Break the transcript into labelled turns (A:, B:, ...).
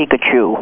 A: Pikachu